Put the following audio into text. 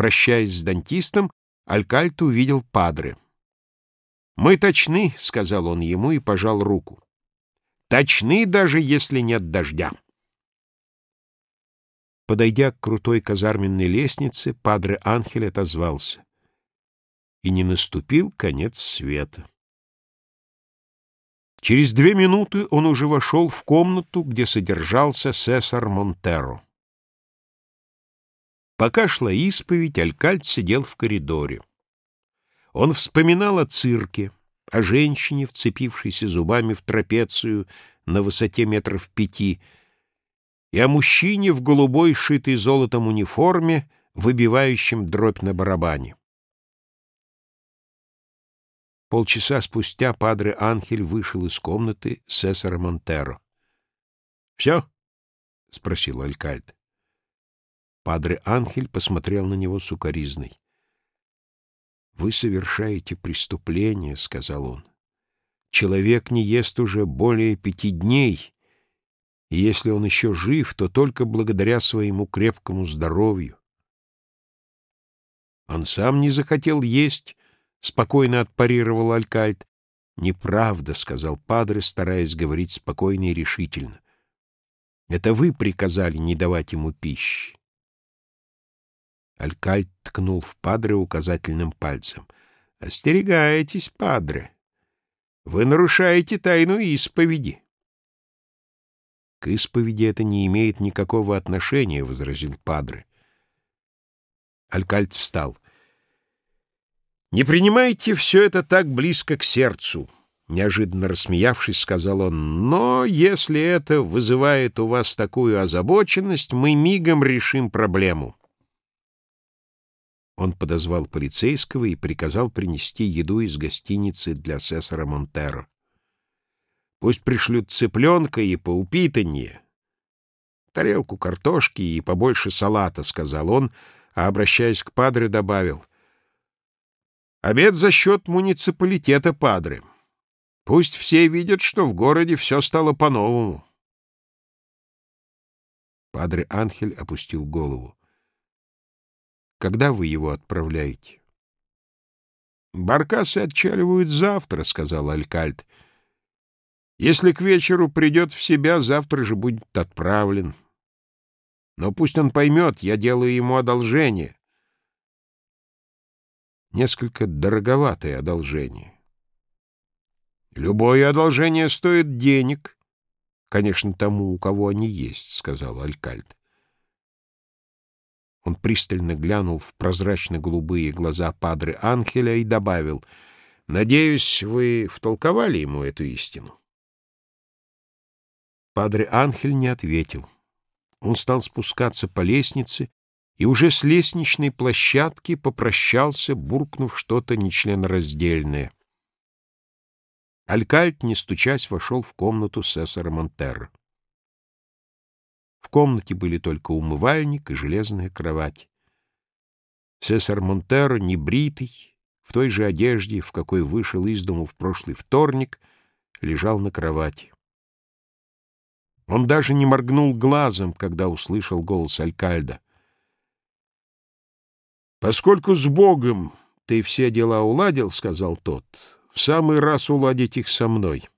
Прощаясь с дантистом, Алькальто увидел Падре. «Мы точны», — сказал он ему и пожал руку. «Точны, даже если нет дождя». Подойдя к крутой казарменной лестнице, Падре Анхель отозвался. И не наступил конец света. Через две минуты он уже вошел в комнату, где содержался Сесар Монтеро. Пока шла исповедь, Алькальд сидел в коридоре. Он вспоминал о цирке, о женщине, вцепившейся зубами в трапецию на высоте метров пяти, и о мужчине в голубой, шитой золотом униформе, выбивающем дробь на барабане. Полчаса спустя Падре Анхель вышел из комнаты Сесара Монтеро. — Все? — спросил Алькальд. Падре Анхель посмотрел на него сукоризной. «Вы совершаете преступление», — сказал он. «Человек не ест уже более пяти дней, и если он еще жив, то только благодаря своему крепкому здоровью». «Он сам не захотел есть», — спокойно отпарировал Алькальд. «Неправда», — сказал Падре, стараясь говорить спокойно и решительно. «Это вы приказали не давать ему пищи. Алькальд ткнул в Падре указательным пальцем. «Остерегайтесь, Падре. Вы нарушаете тайну исповеди». «К исповеди это не имеет никакого отношения», — возразил Падре. Алькальд встал. «Не принимайте все это так близко к сердцу», — неожиданно рассмеявшись, сказал он. «Но если это вызывает у вас такую озабоченность, мы мигом решим проблему». Он подозвал полицейского и приказал принести еду из гостиницы для сесара Монтеро. Пусть пришлют цыпленка и поупитаннее. Тарелку картошки и побольше салата, — сказал он, а, обращаясь к Падре, добавил. Обед за счет муниципалитета Падре. Пусть все видят, что в городе все стало по-новому. Падре Анхель опустил голову. Когда вы его отправляете? «Баркасы отчаливают завтра», — сказал Алькальд. «Если к вечеру придет в себя, завтра же будет отправлен. Но пусть он поймет, я делаю ему одолжение». Несколько дороговатое одолжение. «Любое одолжение стоит денег». «Конечно, тому, у кого они есть», — сказал Алькальд. Он пристально глянул в прозрачно-голубые глаза Падре Анхеля и добавил, «Надеюсь, вы втолковали ему эту истину?» Падре Анхель не ответил. Он стал спускаться по лестнице и уже с лестничной площадки попрощался, буркнув что-то нечленораздельное. Алькальт, не стучась, вошел в комнату Сесара Монтерро. Комнате были только умывальник и железная кровать. Сесар Монтеро, небритый, в той же одежде, в какой вышел из дому в прошлый вторник, лежал на кровати. Он даже не моргнул глазом, когда услышал голос Алькальда. «Поскольку с Богом ты все дела уладил, — сказал тот, — в самый раз уладить их со мной».